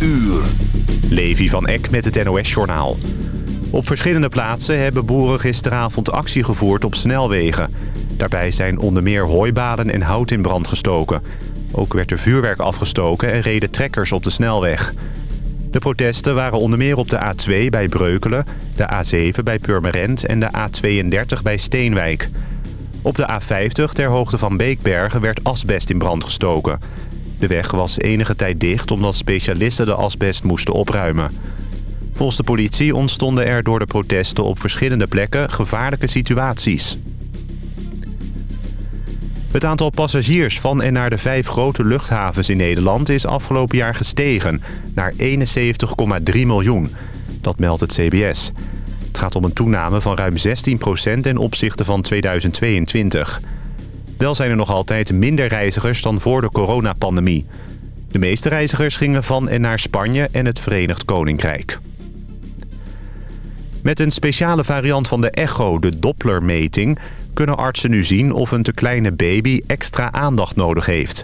uur. Levi van Eck met het NOS-journaal. Op verschillende plaatsen hebben boeren gisteravond actie gevoerd op snelwegen. Daarbij zijn onder meer hooibaden en hout in brand gestoken. Ook werd er vuurwerk afgestoken en reden trekkers op de snelweg. De protesten waren onder meer op de A2 bij Breukelen, de A7 bij Purmerend en de A32 bij Steenwijk. Op de A50 ter hoogte van Beekbergen werd asbest in brand gestoken. De weg was enige tijd dicht omdat specialisten de asbest moesten opruimen. Volgens de politie ontstonden er door de protesten op verschillende plekken gevaarlijke situaties. Het aantal passagiers van en naar de vijf grote luchthavens in Nederland is afgelopen jaar gestegen naar 71,3 miljoen. Dat meldt het CBS. Het gaat om een toename van ruim 16% ten opzichte van 2022. Wel zijn er nog altijd minder reizigers dan voor de coronapandemie. De meeste reizigers gingen van en naar Spanje en het Verenigd Koninkrijk. Met een speciale variant van de echo, de Doppler-meting... kunnen artsen nu zien of een te kleine baby extra aandacht nodig heeft.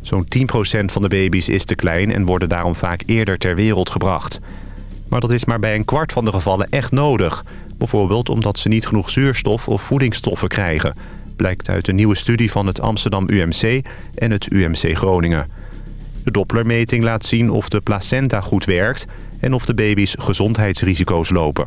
Zo'n 10% van de baby's is te klein en worden daarom vaak eerder ter wereld gebracht. Maar dat is maar bij een kwart van de gevallen echt nodig. Bijvoorbeeld omdat ze niet genoeg zuurstof of voedingsstoffen krijgen... blijkt uit een nieuwe studie van het Amsterdam UMC en het UMC Groningen. De Dopplermeting laat zien of de placenta goed werkt... en of de baby's gezondheidsrisico's lopen.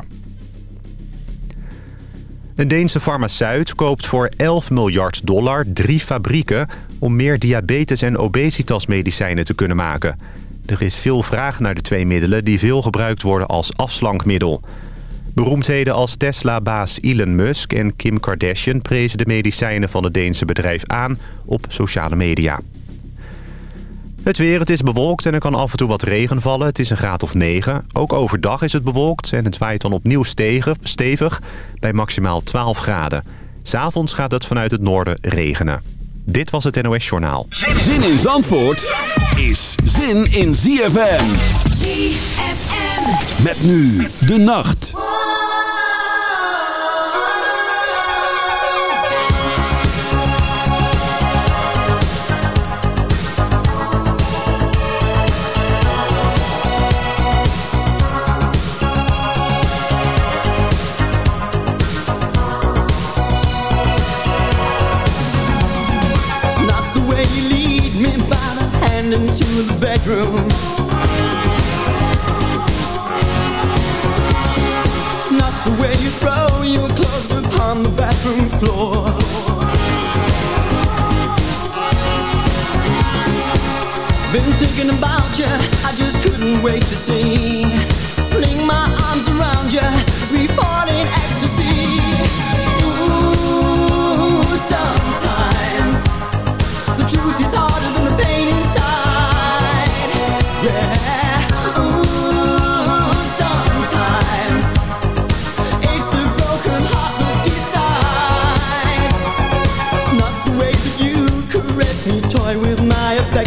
Een Deense farmaceut koopt voor 11 miljard dollar drie fabrieken... om meer diabetes- en obesitasmedicijnen te kunnen maken. Er is veel vraag naar de twee middelen die veel gebruikt worden als afslankmiddel. Beroemdheden als Tesla-baas Elon Musk en Kim Kardashian... prezen de medicijnen van het Deense bedrijf aan op sociale media. Het weer, het is bewolkt en er kan af en toe wat regen vallen. Het is een graad of 9. Ook overdag is het bewolkt en het waait dan opnieuw stevig bij maximaal 12 graden. S'avonds gaat het vanuit het noorden regenen. Dit was het NOS Journaal. Zin in Zandvoort is zin in ZFM. ZFM. Met nu de nacht. Throw your clothes upon the bathroom floor. Been thinking about you, I just couldn't wait to see. Fling my arms around you as we fall in ecstasy. Ooh, sometimes the truth is harder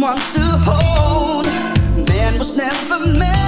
one to hold. Man was never meant.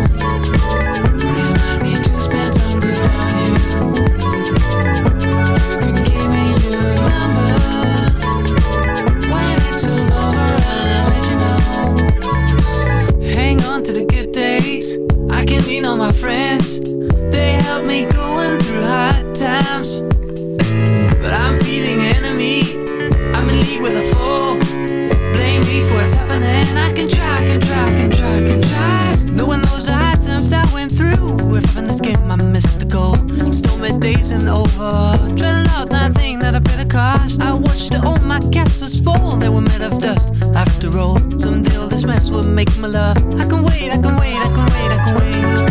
Days over. Dreading out that thing that I paid the cost. I watched all my castles fall. They were made of dust. After all, someday all this mess will make my love. I can wait, I can wait, I can wait, I can wait.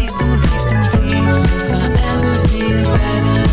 least, at least, at least, if I ever feel better.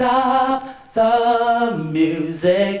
Stop the music.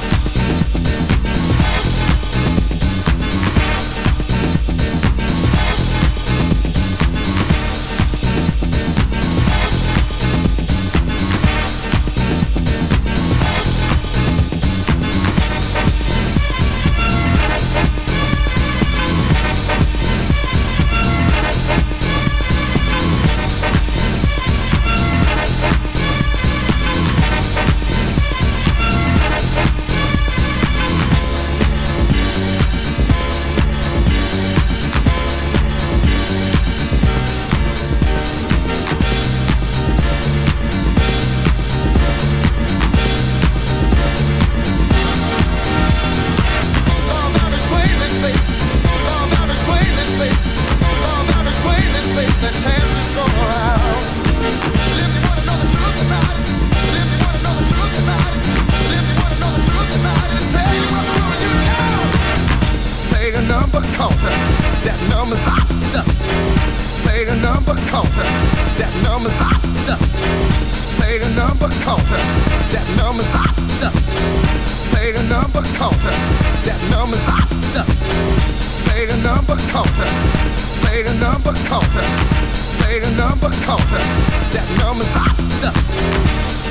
That number's hot.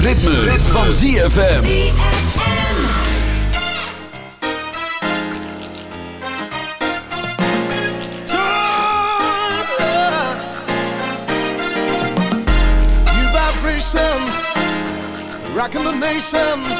ritme, ritme. van ZFM. Rockin' the nation